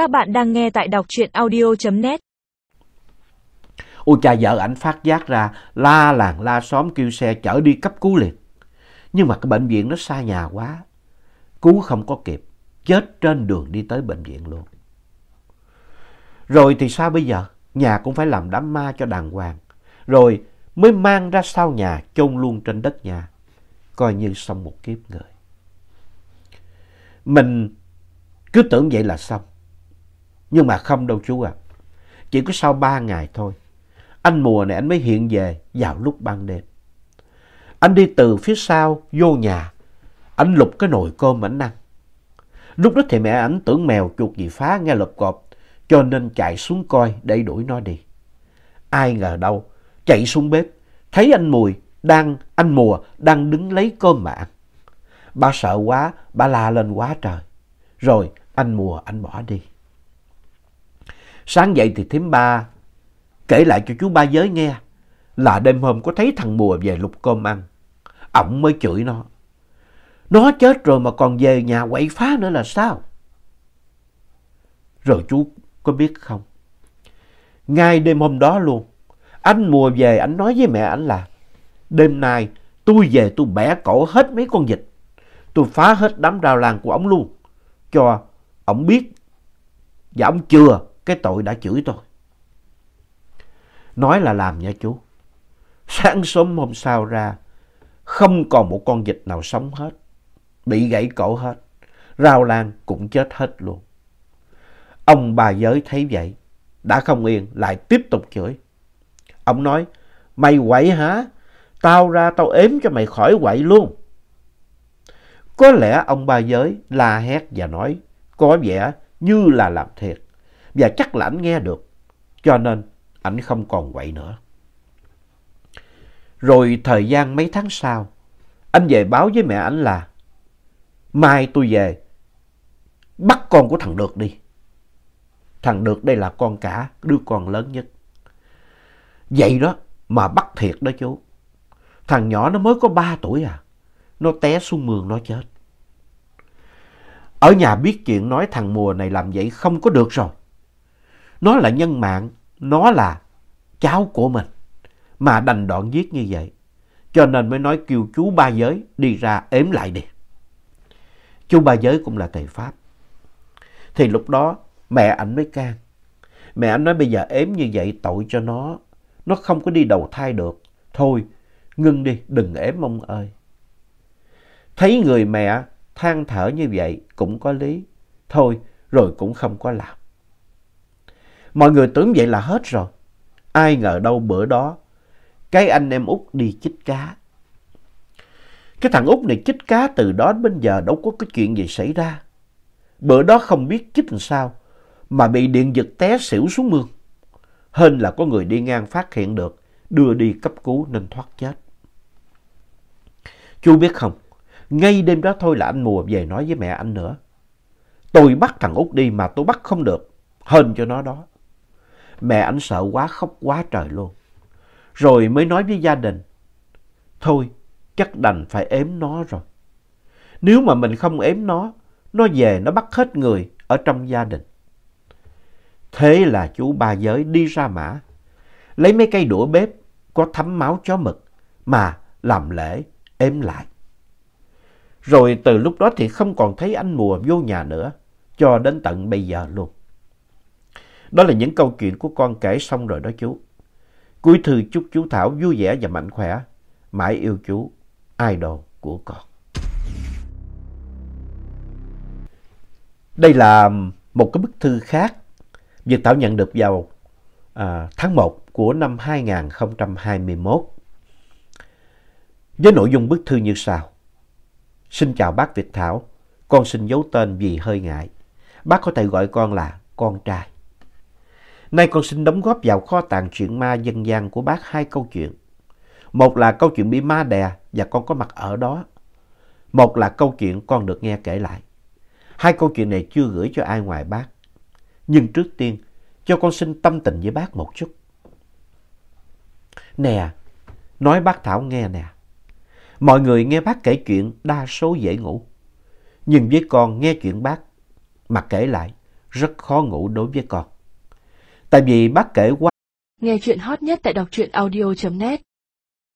Các bạn đang nghe tại đọc truyện audio.net. Ôi cha vợ ảnh phát giác ra, la làng la xóm kêu xe chở đi cấp cứu liền. Nhưng mà cái bệnh viện nó xa nhà quá, cứu không có kịp, chết trên đường đi tới bệnh viện luôn. Rồi thì sao bây giờ? Nhà cũng phải làm đám ma cho đàng hoàng. Rồi mới mang ra sau nhà chôn luôn trên đất nhà. Coi như xong một kiếp người. Mình cứ tưởng vậy là xong. Nhưng mà không đâu chú ạ. À. Chỉ có sau ba ngày thôi. Anh mùa này anh mới hiện về vào lúc ban đêm. Anh đi từ phía sau vô nhà. Anh lục cái nồi cơm ảnh ăn. Lúc đó thì mẹ ảnh tưởng mèo chuột gì phá nghe lộp cọp. Cho nên chạy xuống coi để đuổi nó đi. Ai ngờ đâu. Chạy xuống bếp. Thấy anh Mùi đang, anh Mùa đang đứng lấy cơm mà ăn. Bà sợ quá, bà la lên quá trời. Rồi anh Mùa anh bỏ đi. Sáng dậy thì thím ba kể lại cho chú ba giới nghe là đêm hôm có thấy thằng Mùa về lục cơm ăn. Ổng mới chửi nó. Nó chết rồi mà còn về nhà quậy phá nữa là sao? Rồi chú có biết không? Ngay đêm hôm đó luôn, anh Mùa về anh nói với mẹ anh là đêm nay tôi về tôi bẻ cổ hết mấy con vịt. Tôi phá hết đám rào làng của ổng luôn. Cho ổng biết và ổng chưa cái tội đã chửi tôi. Nói là làm nha chú. Sáng sớm hôm sau ra, không còn một con vịt nào sống hết. Bị gãy cổ hết. Rau lan cũng chết hết luôn. Ông bà giới thấy vậy, đã không yên, lại tiếp tục chửi. Ông nói, mày quậy hả? Tao ra tao ếm cho mày khỏi quậy luôn. Có lẽ ông bà giới la hét và nói có vẻ như là làm thiệt và chắc là ảnh nghe được. Cho nên ảnh không còn quậy nữa. Rồi thời gian mấy tháng sau, anh về báo với mẹ ảnh là mai tôi về bắt con của thằng Được đi. Thằng Được đây là con cả, đứa con lớn nhất. Vậy đó mà bắt thiệt đó chú. Thằng nhỏ nó mới có 3 tuổi à. Nó té xuống mương nó chết. Ở nhà biết chuyện nói thằng mùa này làm vậy không có được rồi. Nó là nhân mạng, nó là cháu của mình. Mà đành đoạn giết như vậy. Cho nên mới nói kêu chú ba giới đi ra ếm lại đi. Chú ba giới cũng là thầy Pháp. Thì lúc đó mẹ ảnh mới can. Mẹ ảnh nói bây giờ ếm như vậy tội cho nó. Nó không có đi đầu thai được. Thôi, ngưng đi, đừng ếm ông ơi. Thấy người mẹ than thở như vậy cũng có lý. Thôi, rồi cũng không có làm. Mọi người tưởng vậy là hết rồi. Ai ngờ đâu bữa đó, cái anh em út đi chích cá. Cái thằng út này chích cá từ đó đến bây giờ đâu có cái chuyện gì xảy ra. Bữa đó không biết chích làm sao, mà bị điện giật té xỉu xuống mương. Hên là có người đi ngang phát hiện được, đưa đi cấp cứu nên thoát chết. Chú biết không, ngay đêm đó thôi là anh Mùa về nói với mẹ anh nữa. Tôi bắt thằng út đi mà tôi bắt không được, hên cho nó đó. Mẹ anh sợ quá khóc quá trời luôn. Rồi mới nói với gia đình. Thôi, chắc đành phải ếm nó rồi. Nếu mà mình không ếm nó, nó về nó bắt hết người ở trong gia đình. Thế là chú ba giới đi ra mã, lấy mấy cây đũa bếp có thấm máu chó mực mà làm lễ ếm lại. Rồi từ lúc đó thì không còn thấy anh mùa vô nhà nữa, cho đến tận bây giờ luôn. Đó là những câu chuyện của con kể xong rồi đó chú. Cuối thư chúc chú Thảo vui vẻ và mạnh khỏe. Mãi yêu chú, idol của con. Đây là một cái bức thư khác. Việt Thảo nhận được vào à, tháng 1 của năm 2021. Với nội dung bức thư như sau. Xin chào bác Việt Thảo, con xin giấu tên vì hơi ngại. Bác có thể gọi con là con trai. Nay con xin đóng góp vào kho tàng chuyện ma dân gian của bác hai câu chuyện. Một là câu chuyện bị ma đè và con có mặt ở đó. Một là câu chuyện con được nghe kể lại. Hai câu chuyện này chưa gửi cho ai ngoài bác. Nhưng trước tiên, cho con xin tâm tình với bác một chút. Nè, nói bác Thảo nghe nè. Mọi người nghe bác kể chuyện đa số dễ ngủ. Nhưng với con nghe chuyện bác mà kể lại rất khó ngủ đối với con. Tại vì bác kể quá. Nghe chuyện hot nhất tại đọc truyện audio.net